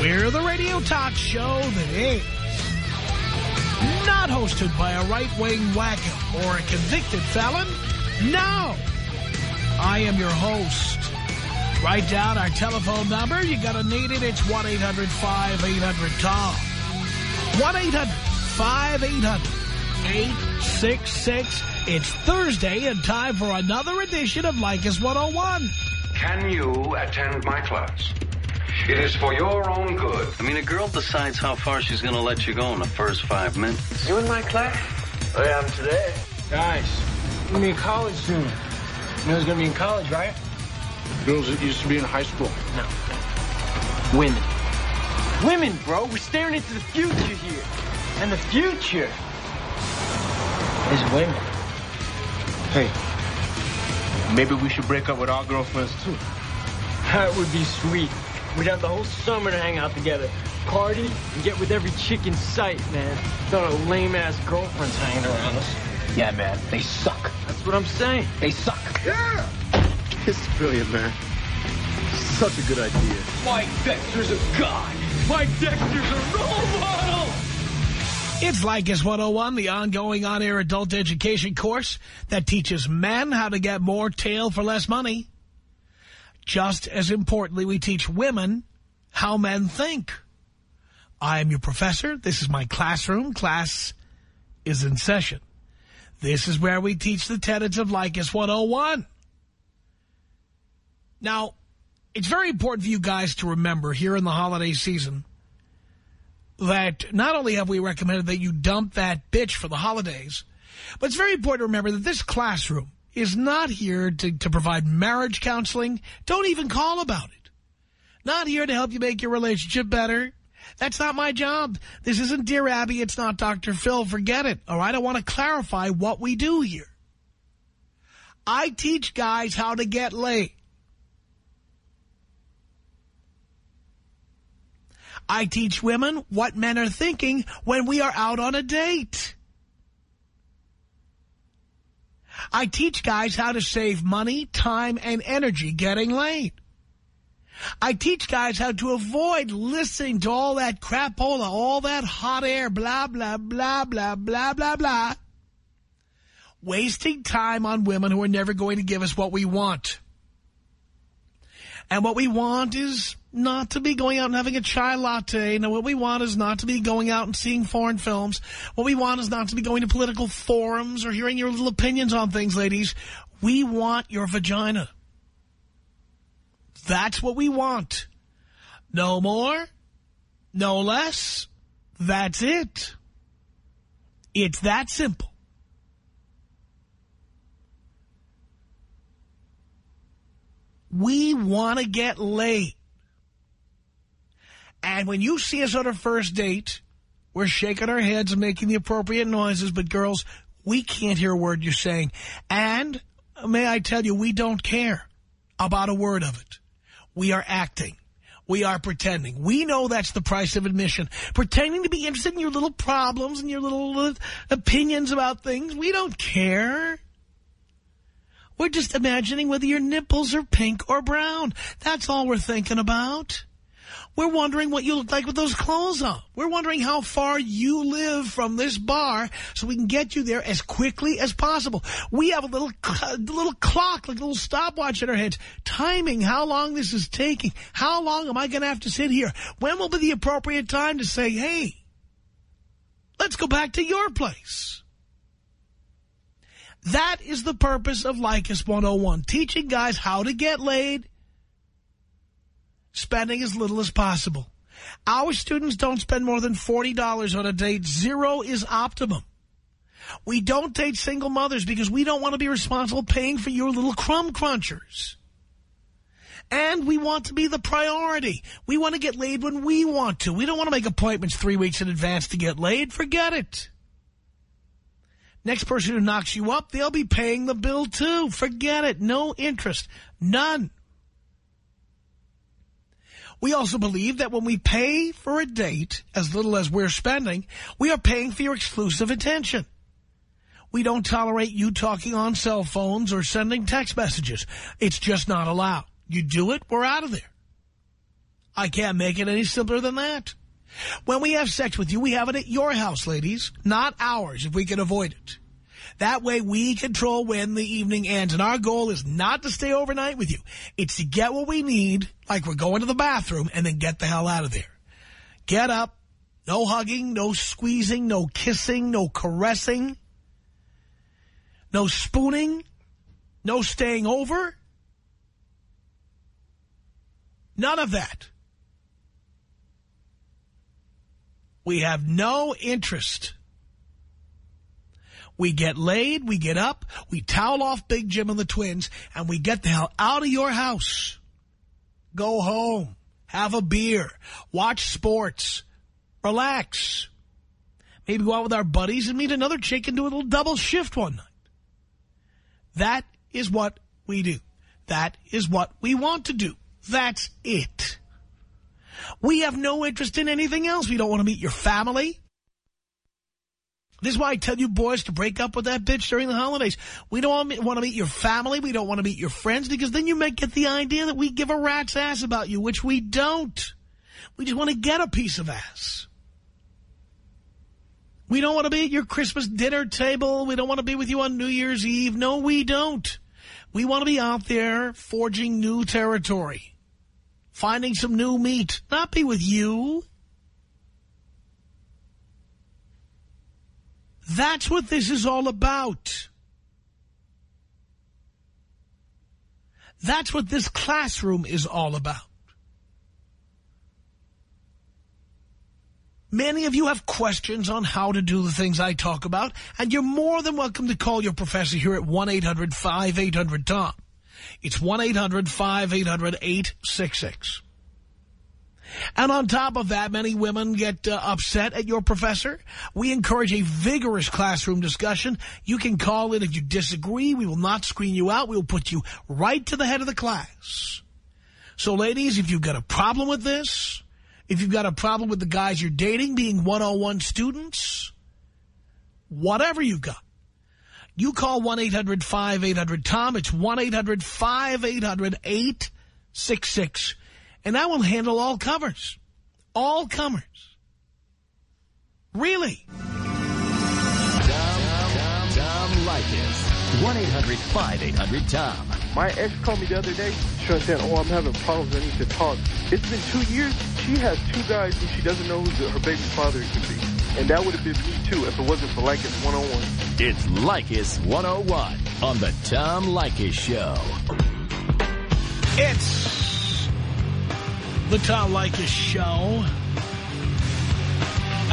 We're the radio talk show that is not hosted by a right-wing wacko or a convicted felon. No. I am your host. Write down our telephone number. You're going to need it. It's 1-800-5800-TOM. 1-800-5800-866. It's Thursday and time for another edition of Leykis 101. Can you attend my class? It is for your own good. I mean, a girl decides how far she's going to let you go in the first five minutes. You in my class? I am today. Guys, I'm going to be in college soon. You know who's going to be in college, right? Girls that used to be in high school. No. Women. Women, bro. We're staring into the future here. And the future is women. Hey, maybe we should break up with our girlfriends, too. That would be sweet. We'd have the whole summer to hang out together. Party and get with every chick in sight, man. Not a lame-ass girlfriend's hanging around us. Yeah, man, they suck. That's what I'm saying. They suck. Yeah! It's brilliant, man. Such a good idea. Mike Dexter's a god. Mike Dexter's a role model. It's Leykis 101, the ongoing on-air adult education course that teaches men how to get more tail for less money. Just as importantly, we teach women how men think. I am your professor. This is my classroom. Class is in session. This is where we teach the tenets of Leykis 101. Now, it's very important for you guys to remember here in the holiday season that not only have we recommended that you dump that bitch for the holidays, but it's very important to remember that this classroom is not here to, to provide marriage counseling. Don't even call about it. Not here to help you make your relationship better. That's not my job. This isn't Dear Abby. It's not Dr. Phil. Forget it. All right? I want to clarify what we do here. I teach guys how to get laid. I teach women what men are thinking when we are out on a date. I teach guys how to save money, time, and energy getting laid. I teach guys how to avoid listening to all that crapola, all that hot air, blah, blah, blah, blah, blah, blah, blah. Wasting time on women who are never going to give us what we want. And what we want is not to be going out and having a chai latte. No, what we want is not to be going out and seeing foreign films. What we want is not to be going to political forums or hearing your little opinions on things, ladies. We want your vagina. That's what we want. No more, no less. That's it. It's that simple. We want to get laid. And when you see us on our first date, we're shaking our heads and making the appropriate noises. But girls, we can't hear a word you're saying. And may I tell you, we don't care about a word of it. We are acting. We are pretending. We know that's the price of admission. Pretending to be interested in your little problems and your little opinions about things. We don't care. We're just imagining whether your nipples are pink or brown. That's all we're thinking about. We're wondering what you look like with those clothes on. We're wondering how far you live from this bar so we can get you there as quickly as possible. We have a little little clock, like a little stopwatch in our heads, timing how long this is taking. How long am I going to have to sit here? When will be the appropriate time to say, hey, let's go back to your place? That is the purpose of Leykis 101, teaching guys how to get laid, spending as little as possible. Our students don't spend more than $40 on a date. Zero is optimum. We don't date single mothers because we don't want to be responsible paying for your little crumb crunchers. And we want to be the priority. We want to get laid when we want to. We don't want to make appointments three weeks in advance to get laid. Forget it. Next person who knocks you up, they'll be paying the bill too. Forget it. No interest. None. We also believe that when we pay for a date, as little as we're spending, we are paying for your exclusive attention. We don't tolerate you talking on cell phones or sending text messages. It's just not allowed. You do it, we're out of there. I can't make it any simpler than that. When we have sex with you, we have it at your house, ladies, not ours, if we can avoid it. That way we control when the evening ends. And our goal is not to stay overnight with you. It's to get what we need, like we're going to the bathroom, and then get the hell out of there. Get up. No hugging, no squeezing, no kissing, no caressing, no spooning, no staying over. None of that. We have no interest we get laid, we get up, we towel off Big Jim and the twins, and we get the hell out of your house. Go home, have a beer, watch sports, relax. Maybe go out with our buddies and meet another chick and do a little double shift one night. That is what we do. That is what we want to do. That's it. We have no interest in anything else. We don't want to meet your family. This is why I tell you boys to break up with that bitch during the holidays. We don't want to meet your family. We don't want to meet your friends because then you might get the idea that we give a rat's ass about you, which we don't. We just want to get a piece of ass. We don't want to be at your Christmas dinner table. We don't want to be with you on New Year's Eve. No, we don't. We want to be out there forging new territory, finding some new meat, not be with you. That's what this is all about. That's what this classroom is all about. Many of you have questions on how to do the things I talk about, and you're more than welcome to call your professor here at 1-800-5800-TOM. It's 1-800-5800-866. And on top of that, many women get uh, upset at your professor. We encourage a vigorous classroom discussion. You can call in if you disagree. We will not screen you out. We will put you right to the head of the class. So, ladies, if you've got a problem with this, if you've got a problem with the guys you're dating being 101 students, whatever you've got, you call 1-800-5800-TOM. It's 1-800-5800-866 and I will handle all comers. All comers. Really. Tom, Tom, Tom Leykis. 1-800-5800-TOM. My ex called me the other day. She said, oh, I'm having problems. I need to talk. It's been two years. She has two guys who she doesn't know who her baby father could be. And that would have been me, too, if it wasn't for Leykis 101. It's Leykis 101 on the Tom Leykis Show. It's the Tom Leykis Show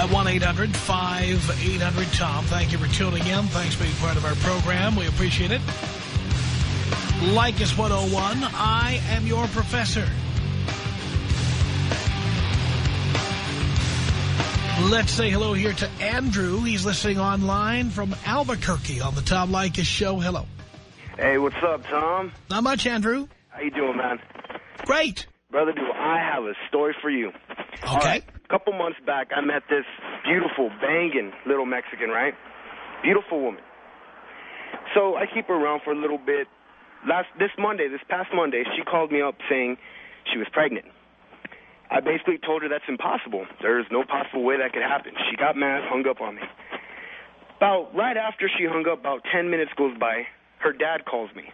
at 1-800-5800-TOM. Thank you for tuning in. Thanks for being part of our program. We appreciate it. Leykis 101, I am your professor. Let's say hello here to Andrew. He's listening online from Albuquerque on the Tom Leykis Show. Hello. Hey, what's up, Tom? Not much, Andrew. How you doing, man? Great. Brother, do I have a story for you. Okay. A couple months back, I met this beautiful, banging little Mexican, right? Beautiful woman. So I keep her around for a little bit. Last This Monday, this past Monday, she called me up saying she was pregnant. I basically told her that's impossible. There's no possible way that could happen. She got mad, hung up on me. About right after she hung up, about 10 minutes goes by, her dad calls me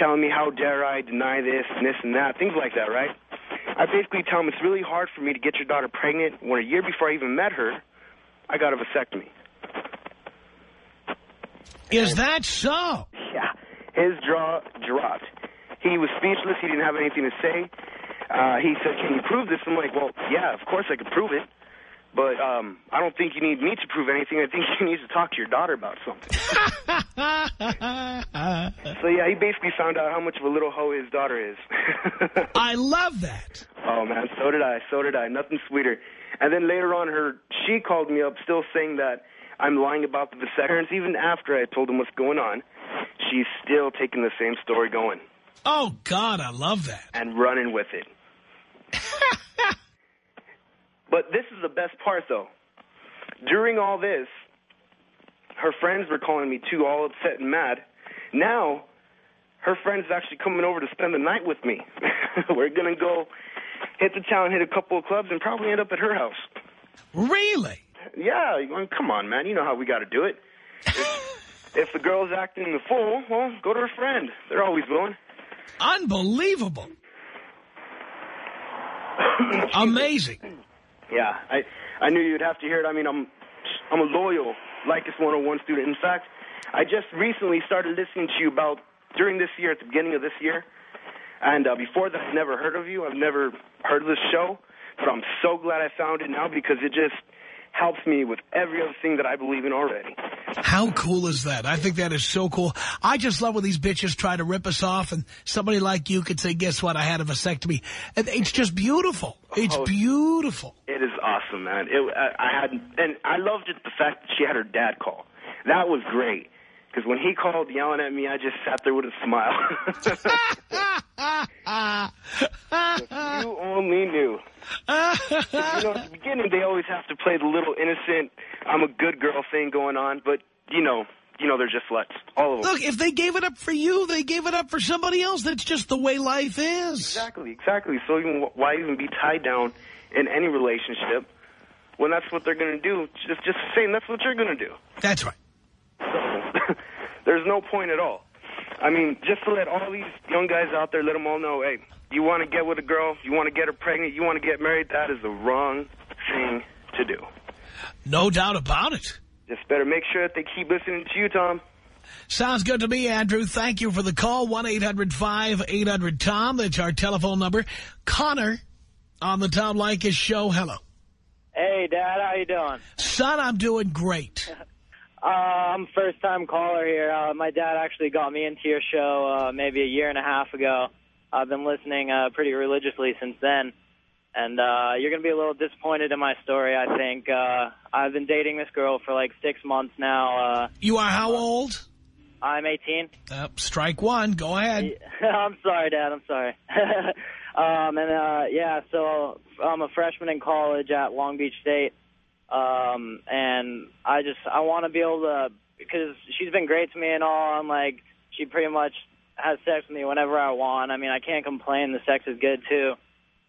telling me how dare I deny this and this and that, things like that, right? I basically tell him it's really hard for me to get your daughter pregnant when a year before I even met her, I got a vasectomy. Is that so? Yeah. His jaw dropped. He was speechless. He didn't have anything to say. Uh, he said, can you prove this? I'm like, well, yeah, of course I could prove it. But um, I don't think you need me to prove anything. I think you need to talk to your daughter about something. so, yeah, he basically found out how much of a little hoe his daughter is. I love that. Oh, man, so did I. So did I. Nothing sweeter. And then later on, her she called me up still saying that I'm lying about the vasectomy. Even after I told him what's going on, she's still taking the same story going. Oh, God, I love that. And running with it. but this is the best part, though. During all this, her friends were calling me, too, all upset and mad. Now, her friend's actually coming over to spend the night with me. we're going to go hit the town, hit a couple of clubs, and probably end up at her house. Really? Yeah, come on, man. You know how we got to do it. If, if the girl's acting the fool, well, go to her friend. They're always willing. Unbelievable. Amazing. Yeah, I I knew you'd have to hear it. I mean, I'm I'm a loyal Leykis 101 student. In fact, I just recently started listening to you about during this year, at the beginning of this year. And uh, before that, I've never heard of you. I've never heard of this show. But I'm so glad I found it now because it just helps me with every other thing that I believe in already. How cool is that? I think that is so cool. I just love when these bitches try to rip us off and somebody like you could say, guess what, I had a vasectomy. And It's just beautiful. It's Oh, beautiful. It is awesome, man. It, I, I had, and I loved it, the fact that she had her dad call. That was great. Because when he called yelling at me, I just sat there with a smile. if you only knew. you know, at the beginning, they always have to play the little innocent, I'm a good girl thing going on. But, you know, you know, they're just sluts. All of them. Look, if they gave it up for you, they gave it up for somebody else. That's just the way life is. Exactly, exactly. So even why even be tied down in any relationship when that's what they're going to do? Just just saying that's what you're going to do. That's right. So there's no point at all. I mean, just to let all these young guys out there, let them all know, hey, you want to get with a girl, you want to get her pregnant, you want to get married, that is the wrong thing to do. No doubt about it. Just better make sure that they keep listening to you, Tom. Sounds good to me, Andrew. Thank you for the call. 1-800-5800-TOM. That's our telephone number. Connor on the Tom Leykis show. Hello. Hey, Dad, how you doing? Son, I'm doing great. Uh, I'm first time caller here. Uh, my dad actually got me into your show uh, maybe a year and a half ago. I've been listening uh, pretty religiously since then. And uh, you're going to be a little disappointed in my story, I think. Uh, I've been dating this girl for like six months now. Uh, You are how old? I'm 18. Uh, strike one. Go ahead. I'm sorry, Dad. I'm sorry. um, and, uh, yeah, so I'm a freshman in college at Long Beach State. Um, and I just, I want to be able to, because she's been great to me and all. I'm like, she pretty much has sex with me whenever I want. I mean, I can't complain. The sex is good, too.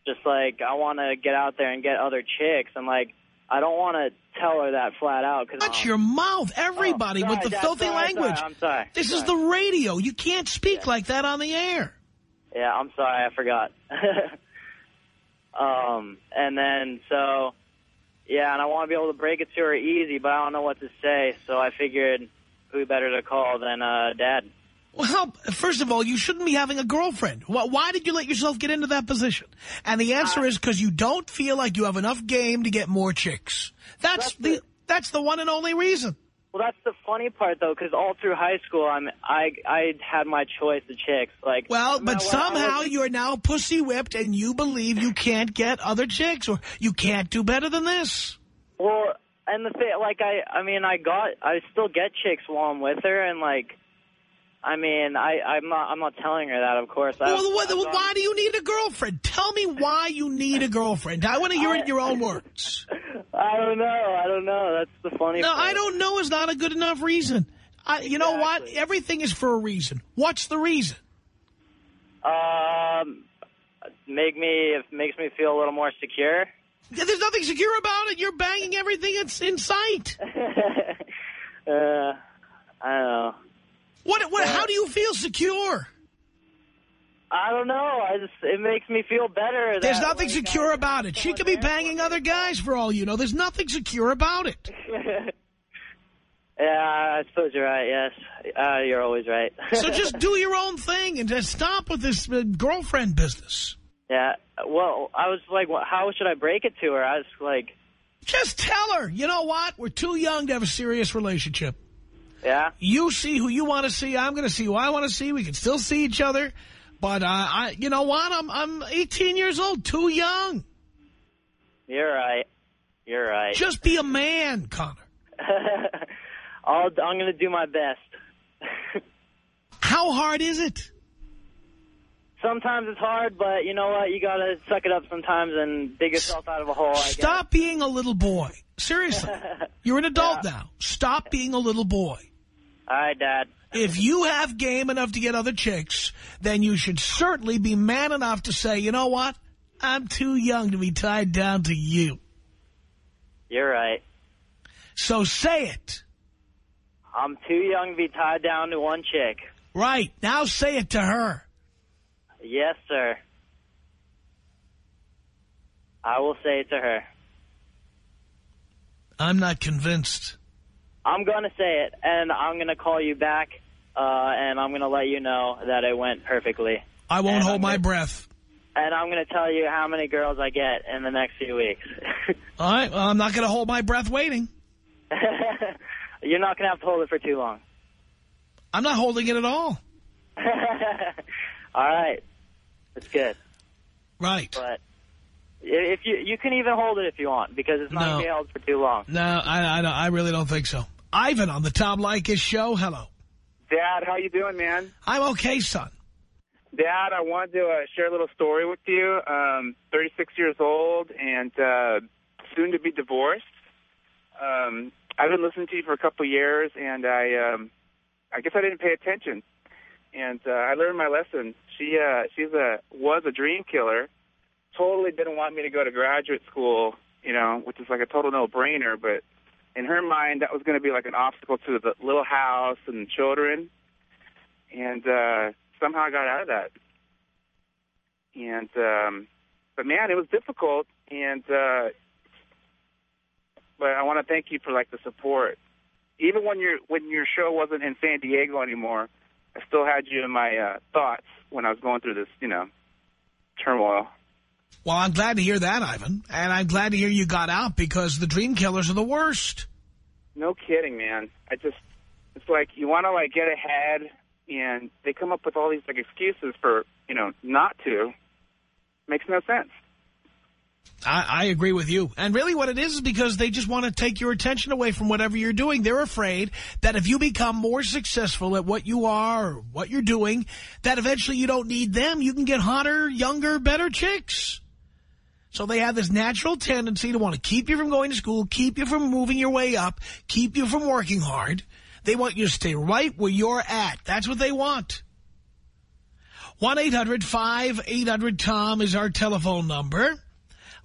Just like, I want to get out there and get other chicks. I'm like, I don't want to tell her that flat out. Cause Watch your mouth. Everybody Oh, with the Dad, filthy sorry, language. sorry, I'm sorry. This is the radio. You can't speak like that on the air. Yeah, I'm sorry, I forgot. um, and then so, yeah, and I want to be able to break it to her easy, but I don't know what to say. So I figured, who better to call than uh, Dad? Well, first of all, you shouldn't be having a girlfriend. Why, why did you let yourself get into that position? And the answer is because you don't feel like you have enough game to get more chicks. That's, the that's the one and only reason. Well, that's the funny part though, because all through high school, I'm I I had my choice of chicks. Like, Well, no but matter what, I somehow you're now pussy whipped and you believe you can't get other chicks or you can't do better than this. Well, and the thing, like, I, I mean, I got, I still get chicks while I'm with her, and like, I mean, I, I'm not, I'm not telling her that, of course. I, Well, what, why do you need a girlfriend? Tell me why you need a girlfriend. I want to hear it in your own words. I don't know, I don't know. That's the funny. No, part. I don't know is not a good enough reason. I, you know what? Everything is for a reason. What's the reason? Um, make me, it makes me feel a little more secure. There's nothing secure about it. You're banging everything that's in sight. Uh, I don't know. What? What? How do you feel secure? I don't know. I just, it makes me feel better. There's nothing secure about it. She could be banging other guys for all you know. There's nothing secure about it. Yeah, I suppose you're right. Yes, uh, you're always right. So just do your own thing and just stop with this uh, girlfriend business. Yeah. Well, I was like, well, how should I break it to her? I was like, Just tell her, you know what? We're too young to have a serious relationship. Yeah? You see who you want to see. I'm going to see who I want to see. We can still see each other. But, uh, I, you know what? I'm, I'm 18 years old, too young. You're right. You're right. Just be a man, Connor. I'll, I'm going to do my best. How hard is it? Sometimes it's hard, but you know what? You got to suck it up sometimes and dig yourself out of a hole, I guess. Stop being a little boy. Seriously. You're an adult Yeah. now. Stop being a little boy. Right, Dad. If you have game enough to get other chicks, then you should certainly be man enough to say, you know what? I'm too young to be tied down to you. You're right. So say it. I'm too young to be tied down to one chick. Right. Now say it to her. Yes, sir. I will say it to her. I'm not convinced. I'm going to say it, and I'm going to call you back, uh, and I'm going to let you know that it went perfectly. I won't And hold I'm my gonna- breath. And I'm going to tell you how many girls I get in the next few weeks. All right. Well, I'm not going to hold my breath waiting. You're not going to have to hold it for too long. I'm not holding it at all. All right. That's good. Right. But if you you can even hold it if you want because it's not No. going to be held for too long. No, I, I, I really don't think so. Ivan on the Tom Leykis show. Hello. Dad, how you doing, man? I'm okay, son. Dad, I wanted to uh, share a little story with you. Um, 36 years old and uh, soon to be divorced. Um, I've been listening to you for a couple of years, and I, um, I guess I didn't pay attention. And uh, I learned my lesson. She, uh, she's a was a dream killer. Totally didn't want me to go to graduate school, you know, which is like a total no-brainer. But in her mind, that was going to be like an obstacle to the little house and children. And uh, somehow I got out of that. And um, but man, it was difficult. And uh, but I want to thank you for like the support. Even when your when your show wasn't in San Diego anymore, I still had you in my uh, thoughts when I was going through this, you know, turmoil. Well, I'm glad to hear that, Ivan. And I'm glad to hear you got out because the dream killers are the worst. No kidding, man. I just it's like you want to like get ahead, and they come up with all these like excuses for you know not to. Makes no sense. I, I agree with you. And really what it is is because they just want to take your attention away from whatever you're doing. They're afraid that if you become more successful at what you are or what you're doing, that eventually you don't need them. You can get hotter, younger, better chicks. So they have this natural tendency to want to keep you from going to school, keep you from moving your way up, keep you from working hard. They want you to stay right where you're at. That's what they want. 1-800-5800-TOM is our telephone number.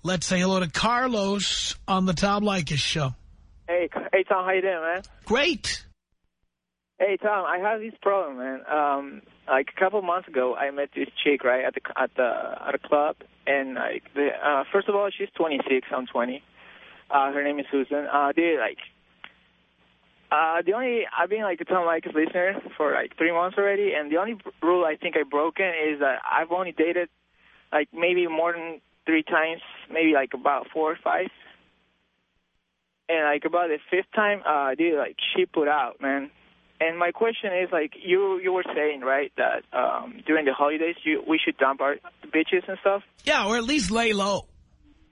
Let's say hello to Carlos on the Tom Leykis show. Hey, hey Tom, how you doing, man? Great. Hey Tom, I have this problem, man. Um, like a couple months ago, I met this chick right at the at the at a club, and like the uh, first of all, she's 26, I'm 20. Uh, her name is Susan. Uh, they like. Uh, the only I've been like a Tom Leykis listener for like three months already, and the only rule I think I've broken is that I've only dated like maybe more than three times, maybe like about four or five. And like about the fifth time, uh, dude, like she put out, man. And my question is like you you were saying right that um, during the holidays you we should dump our bitches and stuff. Yeah, or at least lay low.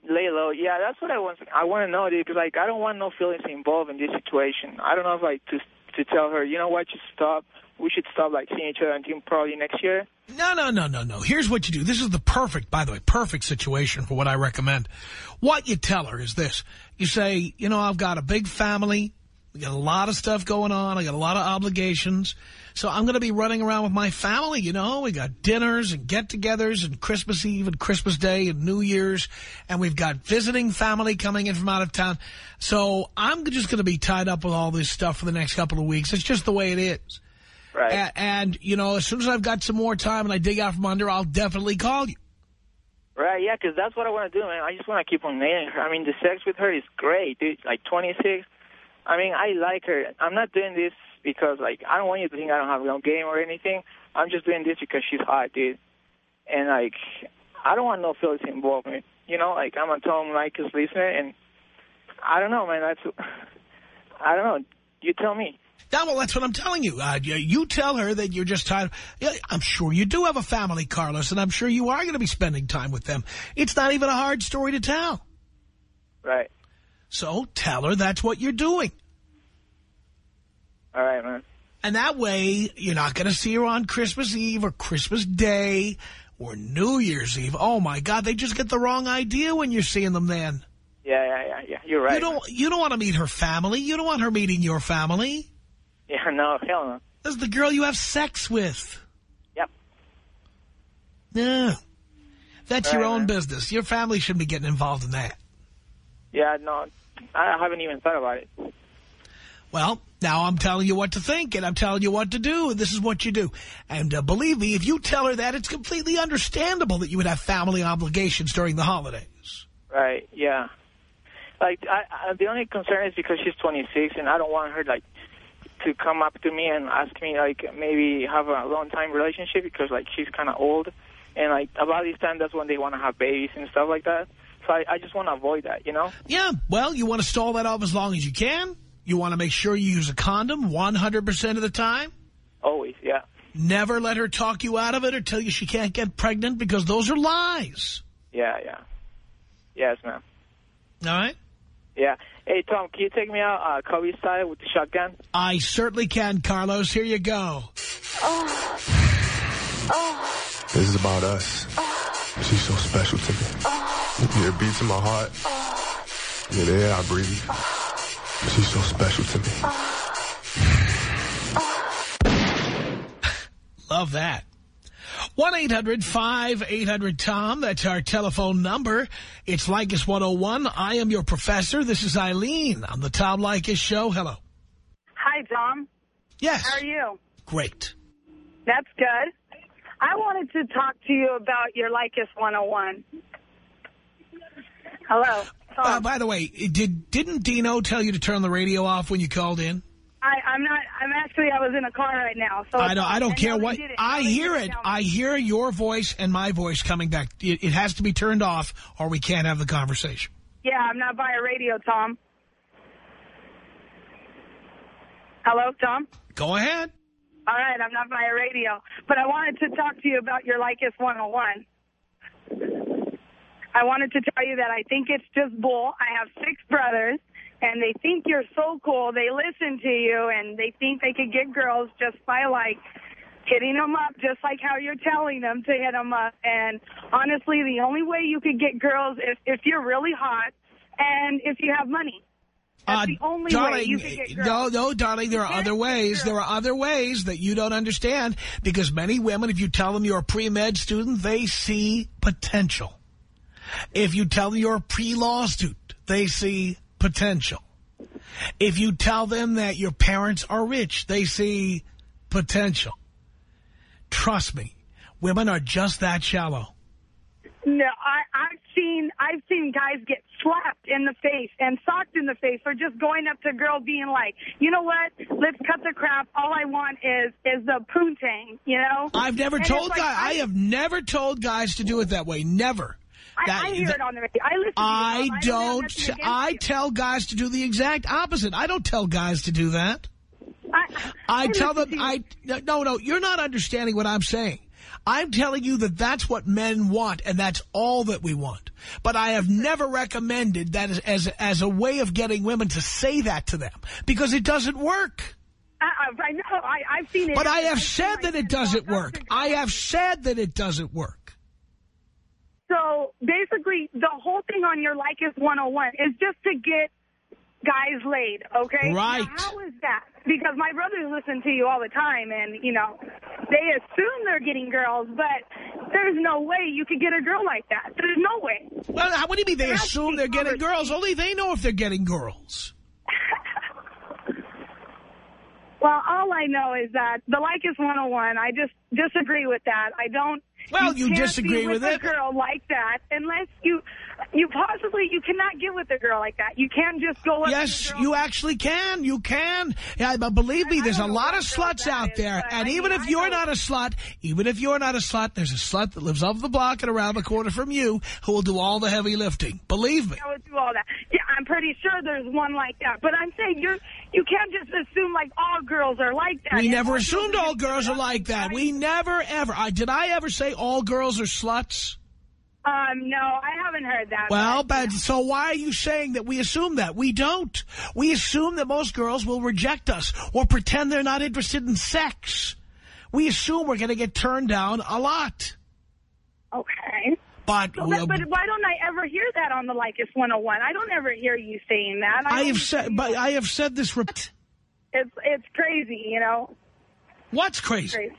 Lay low. Yeah, that's what I want. I want to know, dude, because like I don't want no feelings involved in this situation. I don't know if like to to tell her, you know what, just stop. We should stop like seeing each other until probably next year. No, no, no, no, no. Here's what you do. This is the perfect, by the way, perfect situation for what I recommend. What you tell her is this. You say, you know, I've got a big family. We got a lot of stuff going on. I got a lot of obligations. So I'm going to be running around with my family, you know. We got dinners and get-togethers and Christmas Eve and Christmas Day and New Year's. And we've got visiting family coming in from out of town. So I'm just going to be tied up with all this stuff for the next couple of weeks. It's just the way it is. Right. And, and, you know, as soon as I've got some more time and I dig out from under, I'll definitely call you. Right, yeah, 'cause that's what I want to do, man. I just want to keep on nailing her. I mean, the sex with her is great, dude. Like 26. I mean, I like her. I'm not doing this because, like, I don't want you to think I don't have no game or anything. I'm just doing this because she's hot, dude. And, like, I don't want no feelings involved, man. You know, like, I'm a Tom Leykis listener, and I don't know, man. That's I don't know. You tell me. Yeah, well, that's what I'm telling you. Uh, you. You tell her that you're just tired. I'm sure you do have a family, Carlos, and I'm sure you are going to be spending time with them. It's not even a hard story to tell. Right. So tell her that's what you're doing. All right, man. And that way, you're not going to see her on Christmas Eve or Christmas Day or New Year's Eve. Oh, my God, they just get the wrong idea when you're seeing them then. Yeah, yeah, yeah, yeah. You're right. You don't, you don't want to meet her family. You don't want her meeting your family. Yeah, no, hell no. This is the girl you have sex with. Yep. Yeah. That's Right, your own man. business. Your family shouldn't be getting involved in that. Yeah, no, I haven't even thought about it. Well, now I'm telling you what to think, and I'm telling you what to do, and this is what you do. And uh, believe me, if you tell her that, it's completely understandable that you would have family obligations during the holidays. Right, yeah. Like, I, I, the only concern is because she's 26, and I don't want her, like, to come up to me and ask me, like, maybe have a long-time relationship because, like, she's kind of old. And, like, about this time, that's when they want to have babies and stuff like that. So I, I just want to avoid that, you know? Yeah, well, you want to stall that off as long as you can. You want to make sure you use a condom 100% of the time. Always, yeah. Never let her talk you out of it or tell you she can't get pregnant because those are lies. Yeah, yeah. Yes, ma'am. All right? Yeah. Hey, Tom, can you take me out uh, Kobe style with the shotgun? I certainly can, Carlos. Here you go. Oh. Oh. This is about us. She's so special to me. Yeah, it beats in my heart. Yeah, the air I breathe. She's so special to me. Love that. 1-800-5800-TOM. That's our telephone number. It's Leykis 101. I am your professor. This is Eileen on the Tom Leykis Show. Hello. Hi, Tom. Yes. How are you? Great. That's good. I wanted to talk to you about your Leykis 101. Hello. Uh, by the way, did, didn't Dino tell you to turn the radio off when you called in? I, I'm not, I'm actually, I was in a car right now. So I don't, I don't care what. I hear it. I hear your voice and my voice coming back. It, it has to be turned off or we can't have the conversation. Yeah, I'm not by a radio, Tom. Hello, Tom? Go ahead. All right, I'm not by a radio. But I wanted to talk to you about your Leykis 101. I wanted to tell you that I think it's just bull. I have six brothers, and they think you're so cool. They listen to you, and they think they could get girls just by, like, hitting them up, just like how you're telling them to hit them up. And honestly, the only way you could get girls is if you're really hot and if you have money. That's uh, the only way darling, you could get girls. no, no, darling, there are other ways. There are other ways that you don't understand because many women, if you tell them you're a pre-med student, they see potential. If you tell them you're a pre-law student, they see potential. If you tell them that your parents are rich, they see potential. Trust me, women are just that shallow. No, I, I've seen I've seen guys get slapped in the face and socked in the face for just going up to a girl being like, you know what? Let's cut the crap. All I want is is the poontang, you know? I've never And told it's like, guys, I have never told guys to do it that way. Never. I, That- I hear that- it on the radio. I listen I to you. Tom. have don't, I tell guys to do the exact opposite. I don't tell guys to do that. I, I tell them. I, no, no, you're not understanding what I'm saying. I'm telling you that that's what men want, and that's all that we want. But I have never recommended that as, as, as a way of getting women to say that to them, because it doesn't work. I, I, I know. I, I've seen it. But I have I've said that it doesn't work. I have said that it doesn't work. So basically, the whole thing on your like Leykis 101 is oh just to get guys laid, okay? Right. Now, how is that? Because my brothers listen to you all the time, and, you know, they assume they're getting girls, but there's no way you could get a girl like that. There's no way. Well, how- what do you mean they to assume they're getting girls? Only they know if they're getting girls. Well, all I know is that the like Leykis 101, I just disagree with that. I don't. Well, you can't disagree with with it. a girl like that unless you, you possibly you cannot get with a girl like that. You can't just go. Up Yes, to a girl you actually can. You can. Yeah, but believe me, I there's a lot of sluts out is, there. And I even mean, if you're not a slut, even if you're not a slut, there's a slut that lives off the block and around the corner from you who will do all the heavy lifting. Believe me. I would do all that. Yeah, I'm, I'm pretty sure there's one like that. But I'm saying you're you can't just assume like all girls are like that. We And never assumed all girls are like that. We never, ever. I, did I ever say all girls are sluts? Um, no, I haven't heard that. Well, but so why are you saying that we assume that? We don't. We assume that most girls will reject us or pretend they're not interested in sex. We assume we're going to get turned down a lot. Okay. But, So that- but why don't I ever hear that on the Leykis 101? I don't ever hear you saying that. I don't- have said, but I have said this. It's it's crazy, you know. What's crazy? Crazy.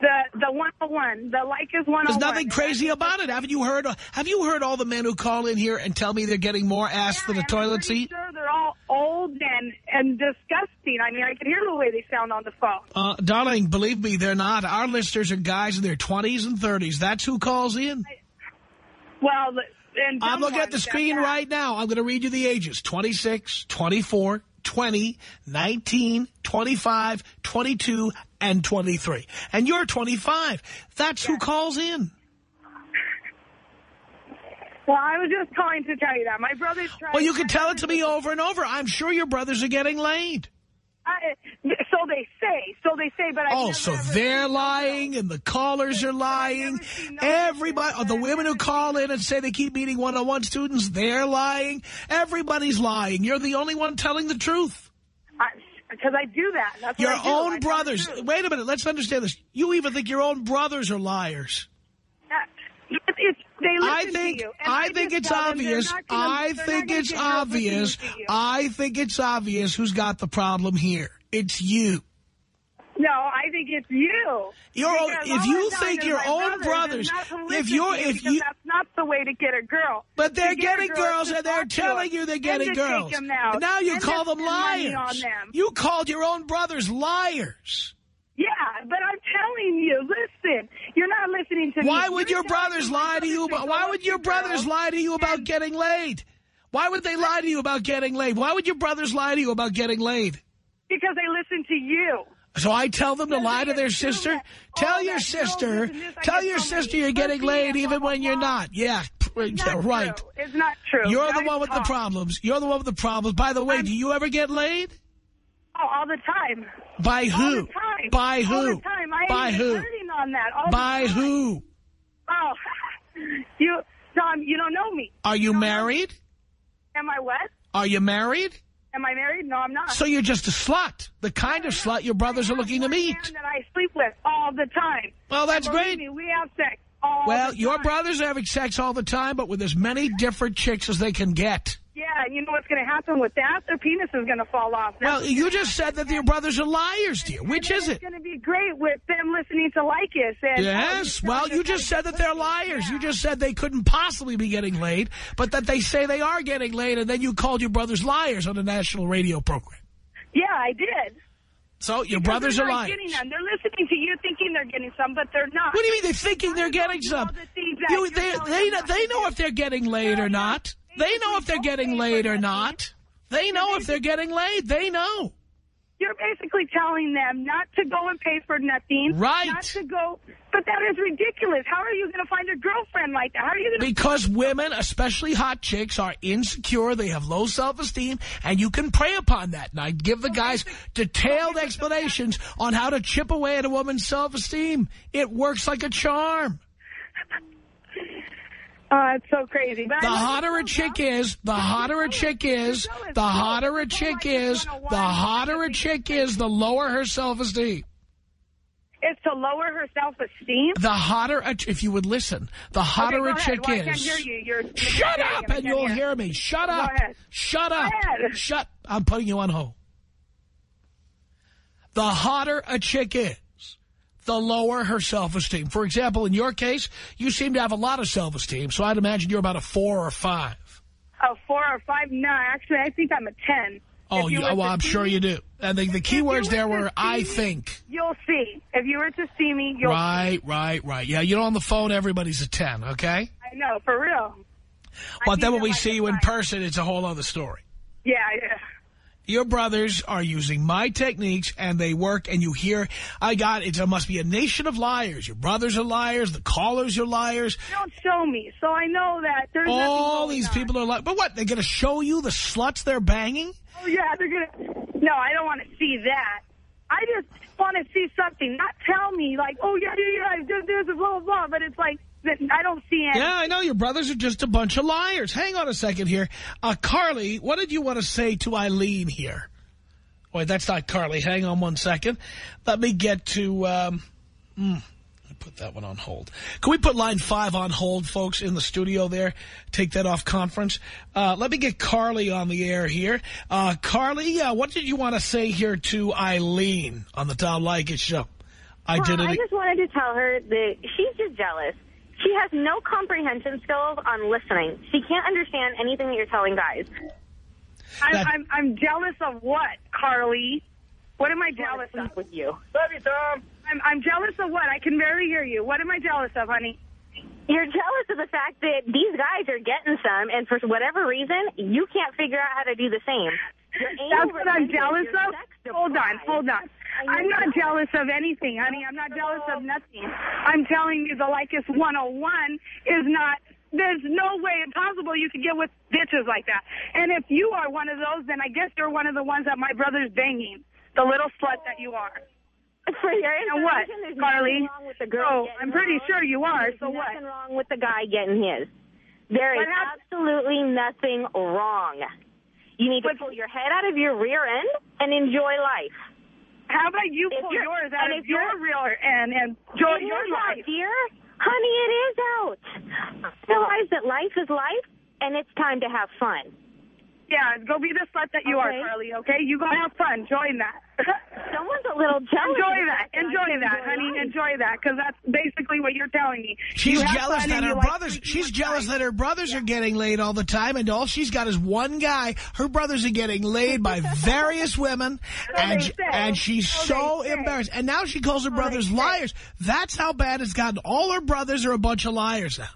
The the 101, the Leykis 101. There's nothing crazy about it. Haven't you heard? Have you heard all the men who call in here and tell me they're getting more ass than a toilet seat? Sure, they're all old and and disgusting. I mean, I can hear the way they sound on the phone. Uh, darling, believe me, they're not. Our listeners are guys in their 20s and 30s. That's who calls in. Well, and I'm looking at the screen right now. I'm going to read you the ages. 26, 24, 20, 19, 25, 22, and 23. And you're 25. That's who calls in. Well, I was just calling to tell you that my brother's trying. Well, you can tell it to me over and over. I'm sure your brothers are getting laid. I, they say. So they say, but I. Oh, so they're lying and the callers are lying. Everybody, oh, the women who call in and say they keep meeting one-on-one students, they're lying. Everybody's lying. You're the only one telling the truth. Because I do that. That's Your I. Own tell brothers. Wait a minute. Let's understand this. You even think your own brothers are liars. It's, it's, they listen I think to you. and I think it's tell them they're obvious. I think it's obvious. listening to you. I think it's obvious who's got the problem here. It's you. No, I think it's you. Your own- if you think your own brothers if you're- if you- that's not the way to get a girl. But they're get getting girl girls and they're telling you they're getting girls. Out now you and call them liars. them. You called your own brothers liars. Yeah, but I'm telling you, listen, you're not listening to me. Why would your brothers lie to you about, why would your brothers lie to you about getting laid? Why would they lie to you about getting laid? Why would your brothers lie to you about getting laid? Because they listen to you. So I tell them to lie to their sister? Tell your sister, tell your sister you're getting laid even when you're not. Yeah, right. It's not true. You're the one with the problems. You're the one with the problems. By the way, do you ever get laid? Oh, all the time. By who? the time. By who? the time. I By who? even on that. All By the time. who? Oh, you, Tom, you don't know me. Are you married? Am I what? Are you married? Am I married? No, I'm not. So you're just a slut. The kind of slut your brothers are looking to meet. that I sleep with all the time. Well, that's great. Me, we have sex all Well, your brothers are having sex all the time, but with as many different chicks as they can get. Yeah, and you know what's going to happen with that? Their penis is going to fall off. Well, you just said that your brothers are liars, dear. Which is it? It's going to be great with them listening to Leykis. And Yes. Well, you just said that they're liars. You just said they couldn't possibly be getting laid, but that they say they are getting laid, and then you called your brothers liars on a national radio program. Yeah, I did. So your Because brothers they're lying. Getting them. They're listening to you thinking they're getting some, but they're not. What do you mean they're thinking they're getting some? You, they, they, know, they know if they're getting laid or not. They know if they're getting laid or not. They know if they're getting laid. They know. You're basically telling them not to go and pay for nothing. Right. Not to go. But that is ridiculous. How are you going to find a girlfriend like that? How are you going to... Because women, especially hot chicks, are insecure. They have low self-esteem, and you can prey upon that. And I give the guys detailed explanations on how to chip away at a woman's self-esteem. It works like a charm. Oh, it's so crazy. But The hotter a chick is, the hotter a chick is, the hotter a chick is, the hotter a chick is, the lower her self-esteem. It's to lower her self-esteem. The hotter, a, if you would listen, the hotter okay, a chick. Well, I is. hear you. You're, Shut up and you'll hear. hear me. Shut up. Shut up. Shut. I'm putting you on hold. The hotter a chick is, the lower her self-esteem. For example, in your case, you seem to have a lot of self-esteem, so I'd imagine you're about a four or five. A four or five? No, actually, I think I'm a ten. Oh, you well, I'm see sure me- you do. And the, the key words there were I think. You'll see. If you were to see me, you'll Right, right, right. Yeah, you know, on the phone, everybody's a 10, okay? I know, for real. But then when we that see you in person, it's a whole other story. Yeah, yeah. Your brothers are using my techniques, and they work, and you hear, I got it, there must be a nation of liars. Your brothers are liars, the callers are liars. They don't show me, so I know that there's All these on. people are like, but what, they're going to show you the sluts they're banging? Oh, yeah, they're going to... No, I don't want to see that. I just want to see something, not tell me, like, oh, yeah, yeah, yeah, this, and blah, blah, blah, but it's like, I don't see any. Yeah, I know. Your brothers are just a bunch of liars. Hang on a second here. Uh, Carly, what did you want to say to Eileen here? Wait, that's not Carly. Hang on one second. Let me get to... Um, I put that one on hold. Can we put line five on hold, folks, in the studio there? Take that off conference. Uh, let me get Carly on the air here. Uh, Carly, uh, what did you want to say here to Eileen on the Tom Leykis show? I well, did it. I just wanted to tell her that she's just jealous. She has no comprehension skills on listening. She can't understand anything that you're telling guys. I'm, I'm, I'm jealous of what, Carly? What am I jealous of? with you. Love you, Tom. I'm, I'm jealous of what? I can barely hear you. What am I jealous of, honey? You're jealous of the fact that these guys are getting some, and for whatever reason, you can't figure out how to do the same. That's what I'm jealous of? Hold on, hold on. I'm not jealous of anything, honey. I'm not jealous of nothing. I'm telling you the Leykis 101 is not, there's no way possible you could get with bitches like that. And if you are one of those, then I guess you're one of the ones that my brother's banging. The little slut that you are. For your And what, Carly? wrong with the girl Oh, I'm pretty sure you are, so what? nothing wrong with the guy getting his. There is absolutely nothing wrong. You need to pull your head out of your rear end and enjoy life. How about you If pull yours out and of your real and, and enjoy your is out, life? dear. Honey, it is out. Realize that life is life, and it's time to have fun. Yeah, go be the slut that you Okay. are, Carly, okay? You go have fun. Join that. Someone's a little jealous. Enjoy of that. Enjoy that, enjoy honey. life. Enjoy that, because that's basically what you're telling me. She's jealous that her you like brothers, she's jealous guys. that her brothers are getting laid all the time and all she's got is one guy. Her brothers are getting laid by various women and, and she's So so embarrassed. And now she calls her brothers liars. That's how bad it's gotten. All her brothers are a bunch of liars now.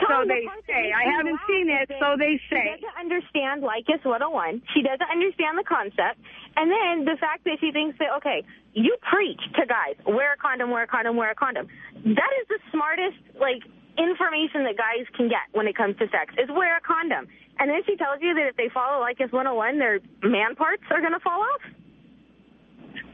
So Tom, they say. I haven't seen it, so they say. She doesn't understand Leykis 101. She doesn't understand the concept. And then the fact that she thinks that, okay, you preach to guys, wear a condom, wear a condom, wear a condom. That is the smartest, like, information that guys can get when it comes to sex, is wear a condom. And then she tells you that if they follow Leykis 101, their man parts are going to fall off.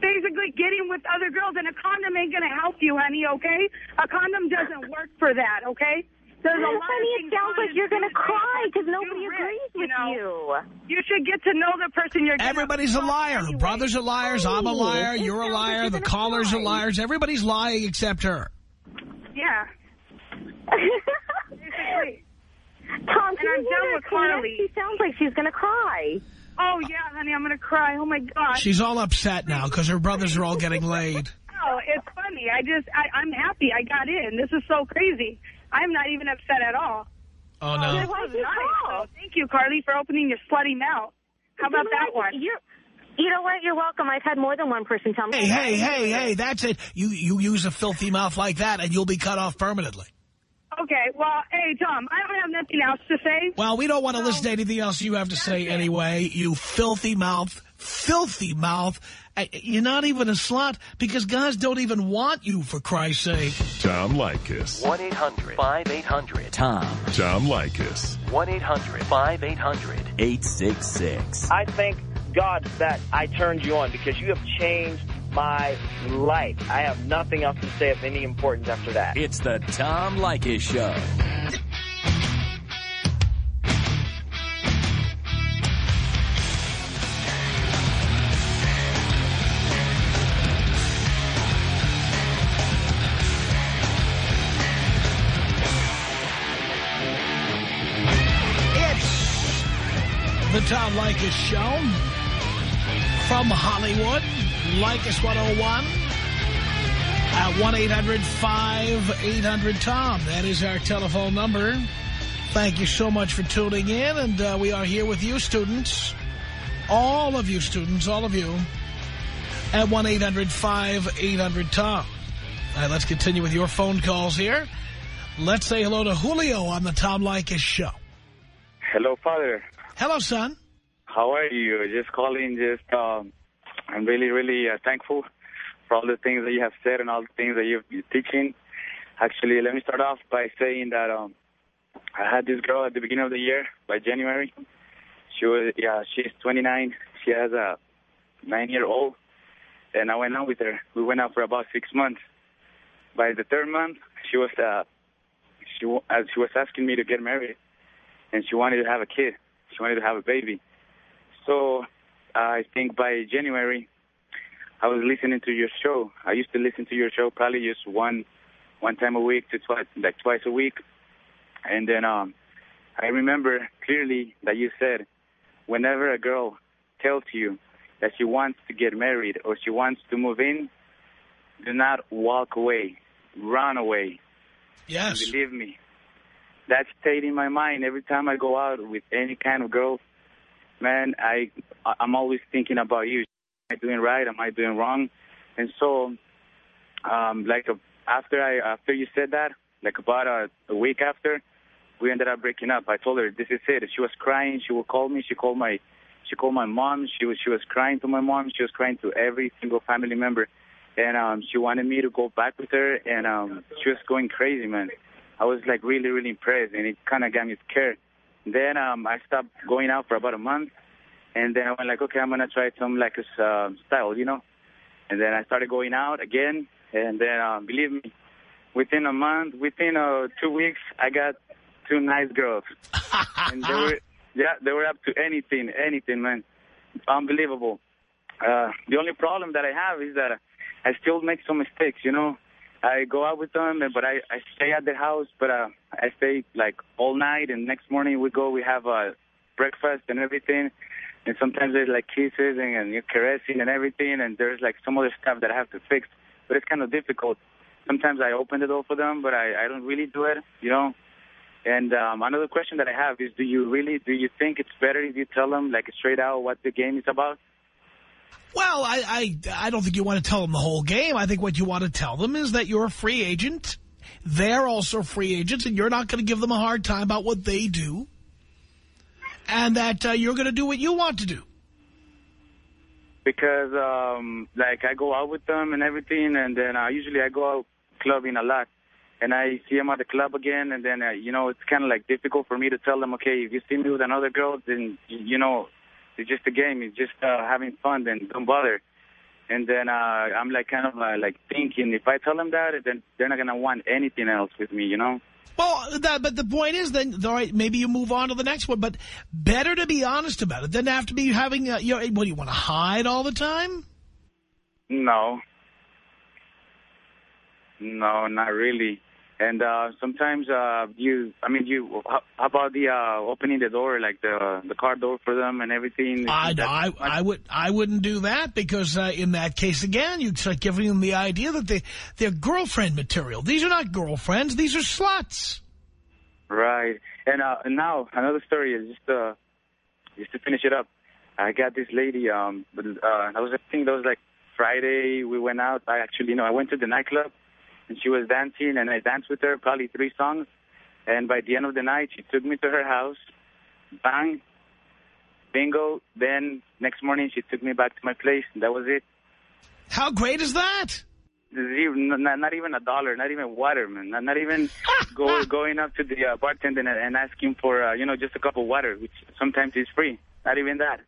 Basically, getting with other girls, and a condom ain't going to help you, honey, okay? A condom doesn't work for that, okay? There's a lot Honey, of it things sounds like you're going to cry because nobody rich, agrees with know? you. You should get to know the person you're gonna Everybody's a liar. Her anyway. brothers are liars. I'm a oh. liar. You're a sounds like liar. The gonna callers are liars. Everybody's lying except her. Yeah. Basically. Tom, can And I'm done with? Carly. She sounds like she's going to cry. Oh, yeah, honey, I'm going to cry. Oh, my God. She's all upset now because her brothers are all getting laid. Oh, it's funny. I just, I, I'm happy I got in. This is so crazy. I'm not even upset at all. Oh, This no. was nice. So thank you, Carly, for opening your slutty mouth. How about that one? You're, you know what? You're welcome. I've had more than one person tell me. Hey, that. hey, hey, hey, that's it. You, you use a filthy mouth like that and you'll be cut off permanently. Okay, well, hey, Tom, I don't have nothing else to say. Well, we don't want to listen to anything else you have to say anyway, you filthy mouth, filthy mouth. You're not even a slut because guys don't even want you, for Christ's sake. Tom Leykis. 1-800-5800-TOM. Tom Leykis. 1-800-5800-866. I thank God that I turned you on because you have changed my life. I have nothing else to say of any importance after that. It's the Tom Leykis Show. Tom Leykis Show from Hollywood, Leykis 101 at 1-800-5800-TOM. That is our telephone number. Thank you so much for tuning in, and uh, we are here with you, students. All of you students, all of you, at 1-800-5800-TOM. All right, let's continue with your phone calls here. Let's say hello to Julio on the Tom Leykis Show. Hello, Father. Hello, son. How are you? Just calling. Just um, I'm really, really uh, thankful for all the things that you have said and all the things that you're, teaching. Actually, let me start off by saying that um, I had this girl at the beginning of the year by January. She was, yeah, she's 29. She has a nine-year-old, and I went out with her. We went out for about six months. By the third month, she was, uh, she, she was asking me to get married, and she wanted to have a kid. She wanted to have a baby. So uh, I think by January, I was listening to your show. I used to listen to your show probably just one, one time a week to twice, like twice a week. And then um, I remember clearly that you said, whenever a girl tells you that she wants to get married or she wants to move in, do not walk away, run away. Yes. And believe me, that stayed in my mind every time I go out with any kind of girl. Man, I I'm always thinking about you. Am I doing right? Am I doing wrong? And so, um, like uh, after I after you said that, like about a, a week after, we ended up breaking up. I told her this is it. She was crying. She would call me. She called my she called my mom. She was she was crying to my mom. She was crying to every single family member, and um, she wanted me to go back with her. And um, she was going crazy, man. I was like really really impressed, and it kind of got me scared. Then um, I stopped going out for about a month, and then I went like, okay, I'm gonna try some like a uh, style, you know. And then I started going out again, and then um, believe me, within a month, within uh, two weeks, I got two nice girls, and they were yeah, they were up to anything, anything, man. Unbelievable. Uh, the only problem that I have is that I still make some mistakes, you know. I go out with them, but I, I stay at their house, but uh, I stay like all night, and next morning we go, we have uh, breakfast and everything, and sometimes there's like kisses and, and caressing and everything, and there's like some other stuff that I have to fix, but it's kind of difficult. Sometimes I open the door for them, but I, I don't really do it, you know. And um, another question that I have is, do you really, do you think it's better if you tell them like straight out what the game is about? Well, I, I, I don't think you want to tell them the whole game. I think what you want to tell them is that you're a free agent. They're also free agents, and you're not going to give them a hard time about what they do. And that uh, you're going to do what you want to do. Because, um, like, I go out with them and everything, and then uh, usually I go out clubbing a lot. And I see them at the club again, and then, uh, you know, it's kind of, like, difficult for me to tell them, okay, if you see me with another girl, then, you know, it's just a game. It's just uh, having fun, then don't bother. And then uh, I'm, like, kind of, uh, like, thinking, if I tell them that, then they're not going to want anything else with me, you know? Well, that, but the point is, then, all right, maybe you move on to the next one. But better to be honest about it than to have to be having, uh, you know, what, do you want to hide all the time? No. No, not really. And uh, sometimes uh, you, I mean, you. How, how about the uh, opening the door, like the the car door for them and everything? I, I, I would I wouldn't do that because uh, in that case again you'd start giving them the idea that they they're girlfriend material. These are not girlfriends; these are sluts. Right. And, uh, and now another story is just uh, just to finish it up. I got this lady. Um, but uh, I was I think that was like Friday. We went out. I actually, you know, I went to the nightclub and she was dancing, and I danced with her probably three songs. And by the end of the night, she took me to her house. Bang, bingo. Then next morning, she took me back to my place. And that was it. How great is that? Not, not even a dollar, not even water, man. Not, not even go, going up to the uh, bartender and, and asking for, uh, you know, just a cup of water, which sometimes is free. Not even that.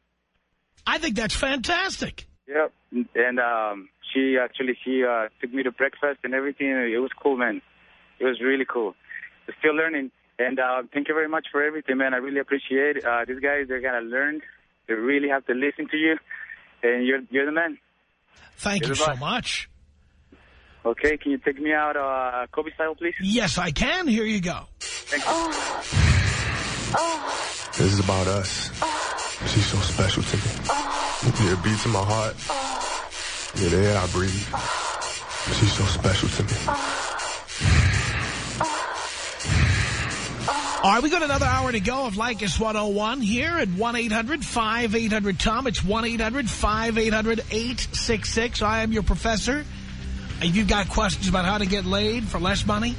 I think that's fantastic. Yep. And um, she actually, she uh, took me to breakfast and everything. It was cool, man. It was really cool. Still learning. And uh, thank you very much for everything, man. I really appreciate it. Uh, these guys, they're going to learn. They really have to listen to you. And you're, you're the man. Thank You're you so much. Okay, can you take me out uh, Kobe style, please? Yes, I can. Here you go. Thank you. Oh. This is about us. She's so special to me. Yeah, it beats in my heart. Yeah, the air I breathe. She's so special to me. All right, we got another hour to go of Leykis 101 here at 1-800-5800-TOM. It's 1-800-5800-866. I am your professor. If you've got questions about how to get laid for less money,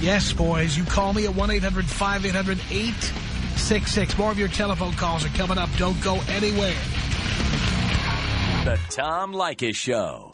yes, boys, you call me at 1-800-5800-866. 866. More of your telephone calls are coming up. Don't go anywhere. The Tom Leykis Show.